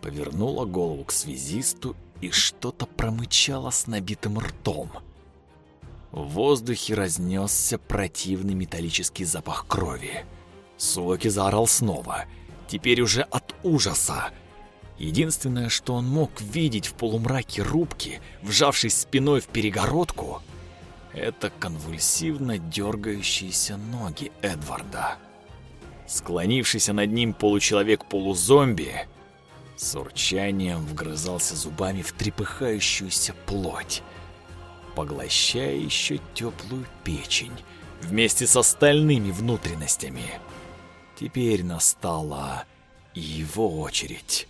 повернула голову к связисту и что-то промычало с набитым ртом. В воздухе разнесся противный металлический запах крови. Суоки заорал снова, теперь уже от ужаса. Единственное, что он мог видеть в полумраке рубки, вжавшись спиной в перегородку, это конвульсивно дергающиеся ноги Эдварда. Склонившийся над ним получеловек-полузомби с урчанием вгрызался зубами в трепыхающуюся плоть, поглощая еще теплую печень вместе с остальными внутренностями. Теперь настала его очередь.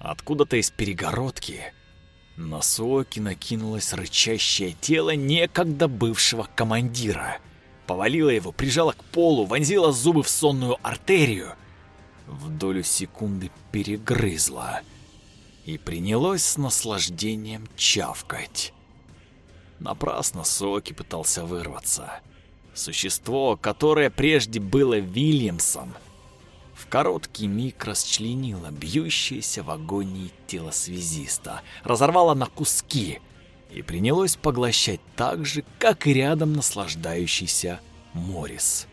Откуда-то из перегородки на Суоки накинулось рычащее тело некогда бывшего командира. Повалила его, прижала к полу, вонзила зубы в сонную артерию. В долю секунды перегрызла и принялось с наслаждением чавкать. Напрасно Соки пытался вырваться. Существо, которое прежде было Вильямсом, в короткий миг расчленила бьющееся в агонии тело связиста, разорвала на куски и принялось поглощать так же, как и рядом наслаждающийся Морис.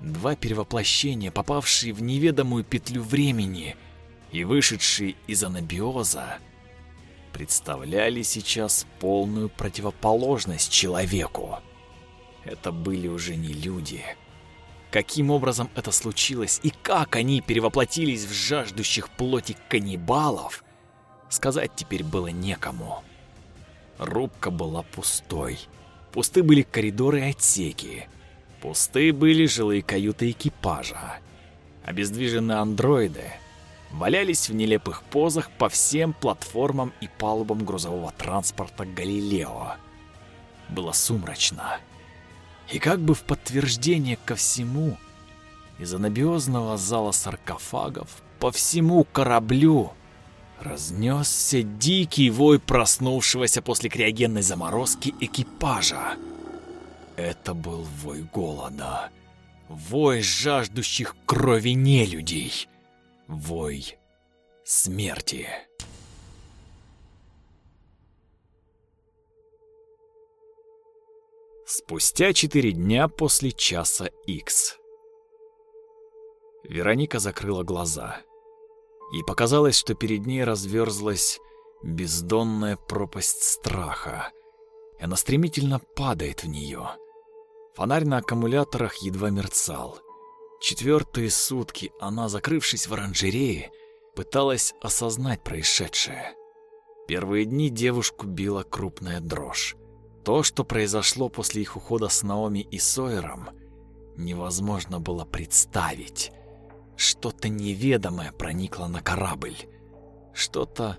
Два перевоплощения, попавшие в неведомую петлю времени и вышедшие из анабиоза, представляли сейчас полную противоположность человеку. Это были уже не люди, Каким образом это случилось и как они перевоплотились в жаждущих плоти каннибалов, сказать теперь было некому. Рубка была пустой. Пусты были коридоры и отсеки. Пусты были жилые каюты экипажа. Обездвиженные андроиды валялись в нелепых позах по всем платформам и палубам грузового транспорта «Галилео». Было сумрачно. И как бы в подтверждение ко всему, из анабиозного зала саркофагов по всему кораблю разнесся дикий вой проснувшегося после криогенной заморозки экипажа. Это был вой голода, вой жаждущих крови нелюдей, вой смерти. Спустя четыре дня после часа X. Вероника закрыла глаза. И показалось, что перед ней разверзлась бездонная пропасть страха. Она стремительно падает в нее. Фонарь на аккумуляторах едва мерцал. Четвертые сутки она, закрывшись в оранжерее, пыталась осознать происшедшее. Первые дни девушку била крупная дрожь. То, что произошло после их ухода с Наоми и Сойером, невозможно было представить. Что-то неведомое проникло на корабль. Что-то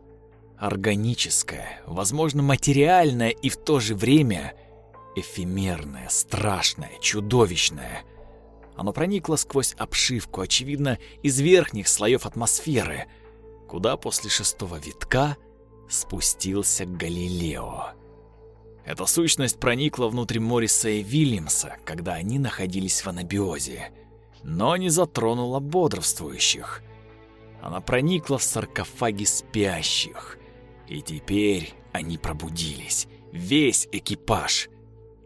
органическое, возможно, материальное и в то же время эфемерное, страшное, чудовищное. Оно проникло сквозь обшивку, очевидно, из верхних слоев атмосферы, куда после шестого витка спустился Галилео. Эта сущность проникла внутрь Морриса и Вильямса, когда они находились в анабиозе, но не затронула бодрствующих. Она проникла в саркофаги спящих, и теперь они пробудились. Весь экипаж.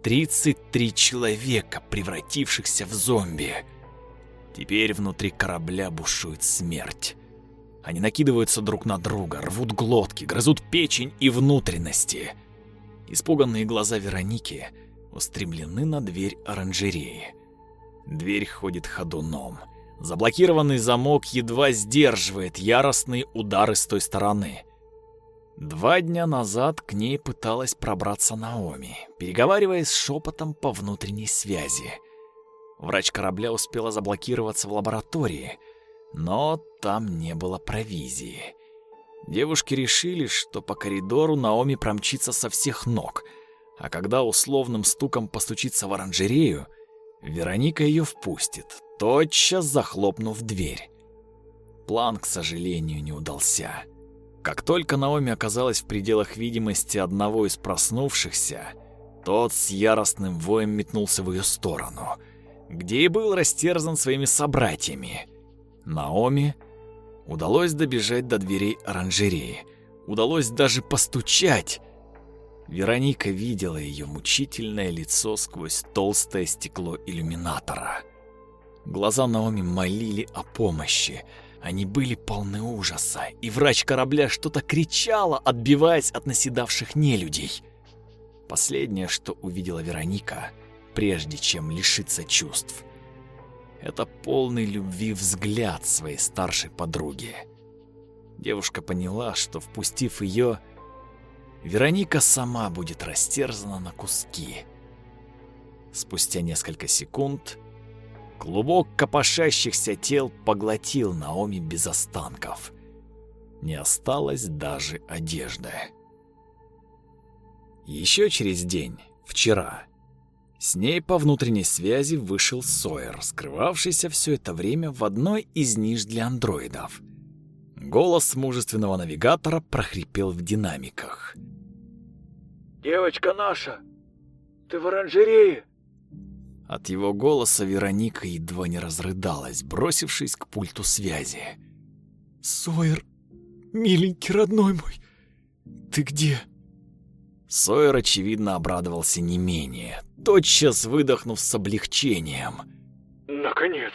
33 человека, превратившихся в зомби. Теперь внутри корабля бушует смерть. Они накидываются друг на друга, рвут глотки, грызут печень и внутренности – Испуганные глаза Вероники устремлены на дверь оранжереи. Дверь ходит ходуном. Заблокированный замок едва сдерживает яростные удары с той стороны. Два дня назад к ней пыталась пробраться Наоми, переговариваясь шепотом по внутренней связи. Врач корабля успела заблокироваться в лаборатории, но там не было провизии. Девушки решили, что по коридору Наоми промчится со всех ног, а когда условным стуком постучится в оранжерею, Вероника ее впустит, тотчас захлопнув дверь. План, к сожалению, не удался. Как только Наоми оказалась в пределах видимости одного из проснувшихся, тот с яростным воем метнулся в ее сторону, где и был растерзан своими собратьями. Наоми удалось добежать до дверей оранжереи, удалось даже постучать. Вероника видела ее мучительное лицо сквозь толстое стекло иллюминатора. Глаза Наоми молили о помощи, они были полны ужаса, и врач корабля что-то кричала, отбиваясь от наседавших нелюдей. Последнее, что увидела Вероника, прежде чем лишиться чувств, это полный любви взгляд своей старшей подруги. Девушка поняла, что впустив ее, Вероника сама будет растерзана на куски. Спустя несколько секунд Клубок копошащихся тел поглотил Наоми без останков. Не осталось даже одежды. Еще через день, вчера, с ней по внутренней связи вышел Сойер, скрывавшийся все это время в одной из ниш для андроидов. Голос мужественного навигатора прохрипел в динамиках. «Девочка наша, ты в оранжерее!» От его голоса Вероника едва не разрыдалась, бросившись к пульту связи. «Сойер, миленький родной мой, ты где?» Сойер, очевидно, обрадовался не менее, тотчас выдохнув с облегчением. «Наконец!»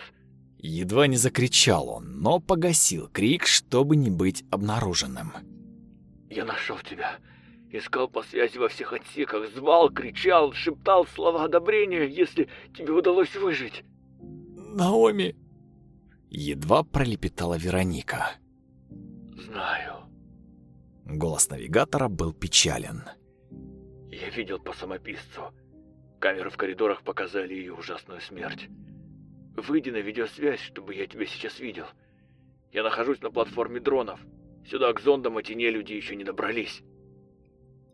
Едва не закричал он, но погасил крик, чтобы не быть обнаруженным. «Я нашел тебя. Искал по связи во всех отсеках, звал, кричал, шептал слова одобрения, если тебе удалось выжить. Наоми!» Едва пролепетала Вероника. «Знаю». Голос навигатора был печален. «Я видел по самописцу. Камеры в коридорах показали ее ужасную смерть. Выйди на видеосвязь, чтобы я тебя сейчас видел. Я нахожусь на платформе дронов. Сюда к зондам эти нелюди еще не добрались».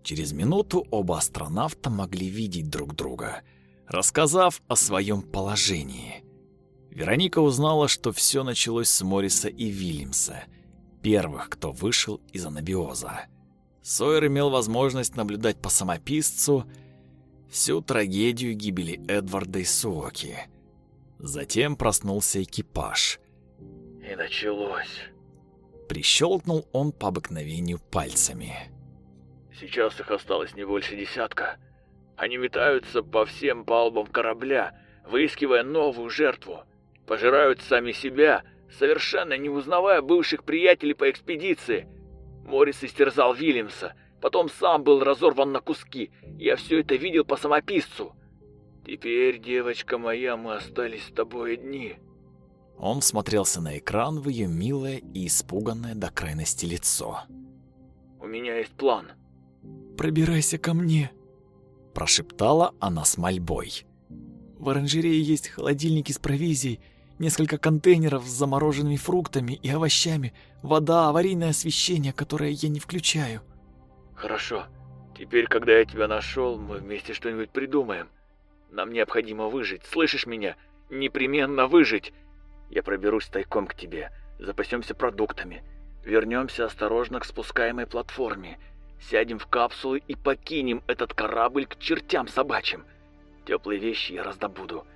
Через минуту оба астронавта могли видеть друг друга, рассказав о своем положении. Вероника узнала, что все началось с Морриса и Вильямса, первых, кто вышел из анабиоза. Сойер имел возможность наблюдать по самописцу всю трагедию гибели Эдварда и Суоки. Затем проснулся экипаж. И началось. Прищелкнул он по обыкновению пальцами. Сейчас их осталось не больше десятка. Они метаются по всем палубам корабля, выискивая новую жертву. Пожирают сами себя, совершенно не узнавая бывших приятелей по экспедиции. Морис истерзал Вильямса, потом сам был разорван на куски. Я все это видел по самописцу. Теперь, девочка моя, мы остались с тобой одни. Он смотрелся на экран в ее милое и испуганное до крайности лицо. У меня есть план пробирайся ко мне», – прошептала она с мольбой. «В оранжерее есть холодильники с провизией, несколько контейнеров с замороженными фруктами и овощами, вода, аварийное освещение, которое я не включаю». «Хорошо. Теперь, когда я тебя нашел, мы вместе что-нибудь придумаем. Нам необходимо выжить, слышишь меня? Непременно выжить. Я проберусь тайком к тебе, запасемся продуктами, вернемся осторожно к спускаемой платформе» Сядем в капсулы и покинем этот корабль к чертям собачьим. Теплые вещи я раздобуду.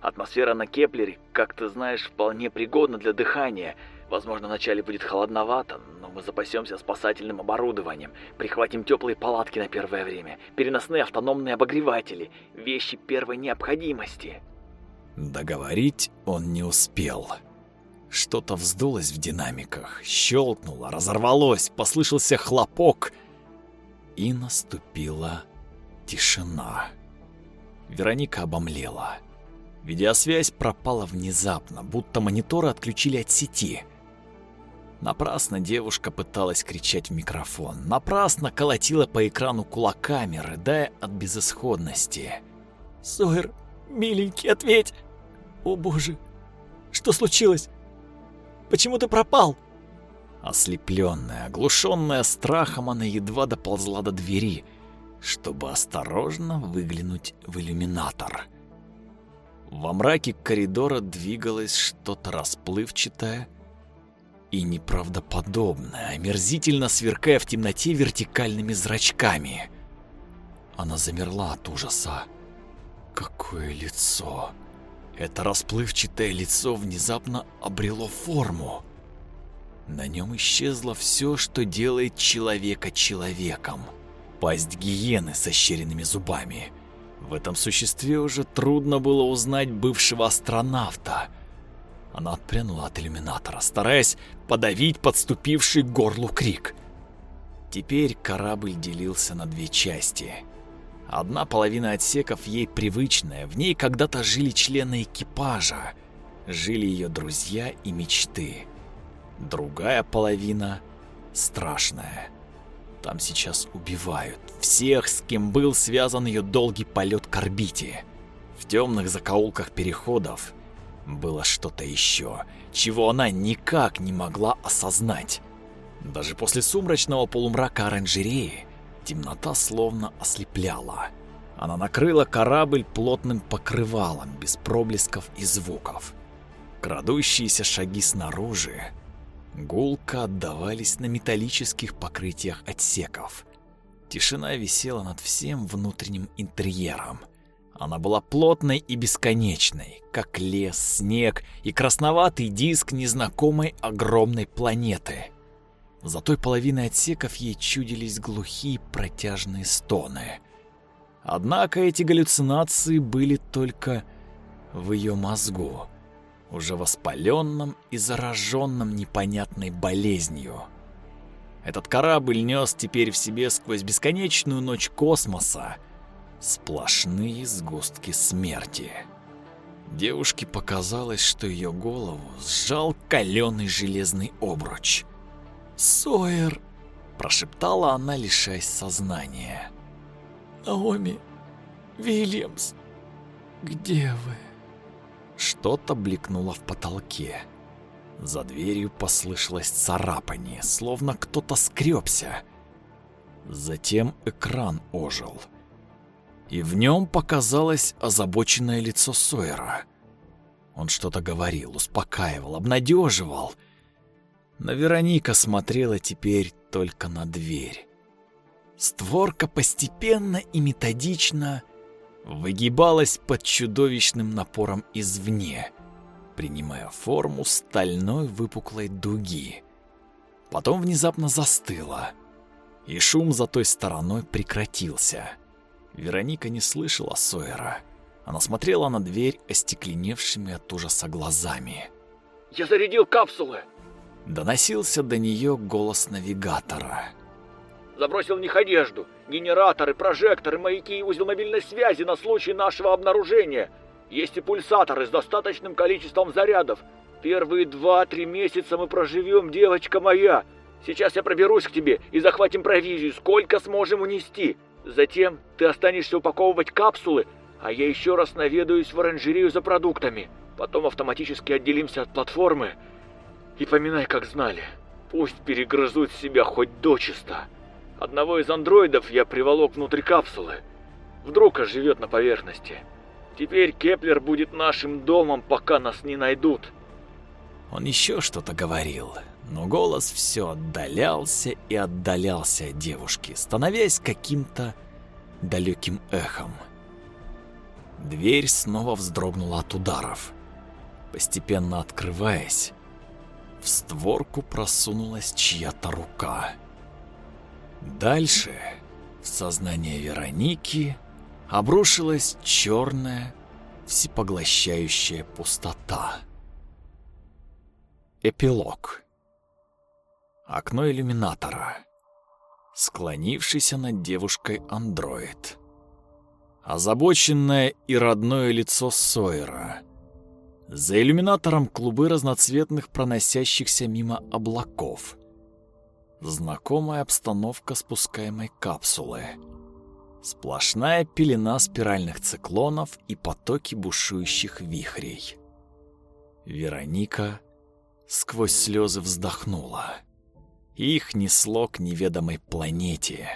Атмосфера на Кеплере, как ты знаешь, вполне пригодна для дыхания. Возможно, вначале будет холодновато, но мы запасемся спасательным оборудованием, прихватим теплые палатки на первое время, переносные автономные обогреватели, вещи первой необходимости. Договорить он не успел. Что-то вздулось в динамиках, щелкнуло, разорвалось, послышался хлопок — и наступила тишина. Вероника обомлела. Видеосвязь пропала внезапно, будто мониторы отключили от сети. Напрасно девушка пыталась кричать в микрофон, напрасно колотила по экрану кулаками, рыдая от безысходности. «Сойер, миленький, ответь! О боже, что случилось? Почему ты пропал?» Ослепленная, оглушенная страхом, она едва доползла до двери, чтобы осторожно выглянуть в иллюминатор. Во мраке коридора двигалось что-то расплывчатое и неправдоподобное, омерзительно сверкая в темноте вертикальными зрачками. Она замерла от ужаса. Какое лицо! Это расплывчатое лицо внезапно обрело форму. На нем исчезло все, что делает человека человеком. Пасть гиены с ощеренными зубами. В этом существе уже трудно было узнать бывшего астронавта. Она отпрянула от иллюминатора, стараясь подавить подступивший к горлу крик. Теперь корабль делился на две части — Одна половина отсеков ей привычная, в ней когда-то жили члены экипажа, жили ее друзья и мечты. Другая половина страшная. Там сейчас убивают всех, с кем был связан ее долгий полет к орбите. В темных закоулках переходов было что-то еще, чего она никак не могла осознать. Даже после сумрачного полумрака оранжереи Темнота словно ослепляла. Она накрыла корабль плотным покрывалом, без проблесков и звуков. Крадущиеся шаги снаружи гулко отдавались на металлических покрытиях отсеков. Тишина висела над всем внутренним интерьером. Она была плотной и бесконечной, как лес, снег и красноватый диск незнакомой огромной планеты. За той половиной отсеков ей чудились глухие протяжные стоны. Однако эти галлюцинации были только в ее мозгу, уже воспаленном и зараженном непонятной болезнью. Этот корабль нес теперь в себе сквозь бесконечную ночь космоса сплошные сгустки смерти. Девушке показалось, что ее голову сжал каленый железный обруч — «Сойер!» – прошептала она, лишаясь сознания. «Наоми! Вильямс! Где вы?» Что-то бликнуло в потолке. За дверью послышалось царапание, словно кто-то скребся. Затем экран ожил. И в нем показалось озабоченное лицо Сойера. Он что-то говорил, успокаивал, обнадеживал – но Вероника смотрела теперь только на дверь. Створка постепенно и методично выгибалась под чудовищным напором извне, принимая форму стальной выпуклой дуги. Потом внезапно застыла, и шум за той стороной прекратился. Вероника не слышала Сойера. Она смотрела на дверь остекленевшими от ужаса глазами. «Я зарядил капсулы!» Доносился до нее голос навигатора. Забросил в них одежду, генераторы, прожекторы, маяки и узел мобильной связи на случай нашего обнаружения. Есть и пульсаторы с достаточным количеством зарядов. Первые два-три месяца мы проживем, девочка моя. Сейчас я проберусь к тебе и захватим провизию, сколько сможем унести. Затем ты останешься упаковывать капсулы, а я еще раз наведаюсь в оранжерею за продуктами. Потом автоматически отделимся от платформы и поминай, как знали. Пусть перегрызут себя хоть дочисто. Одного из андроидов я приволок внутрь капсулы. Вдруг оживет на поверхности. Теперь Кеплер будет нашим домом, пока нас не найдут. Он еще что-то говорил, но голос все отдалялся и отдалялся от девушки, становясь каким-то далеким эхом. Дверь снова вздрогнула от ударов, постепенно открываясь, в створку просунулась чья-то рука. Дальше в сознание Вероники обрушилась черная, всепоглощающая пустота. Эпилог. Окно иллюминатора. Склонившийся над девушкой андроид. Озабоченное и родное лицо Сойера — за иллюминатором клубы разноцветных проносящихся мимо облаков. Знакомая обстановка спускаемой капсулы. Сплошная пелена спиральных циклонов и потоки бушующих вихрей. Вероника сквозь слезы вздохнула. Их несло к неведомой планете.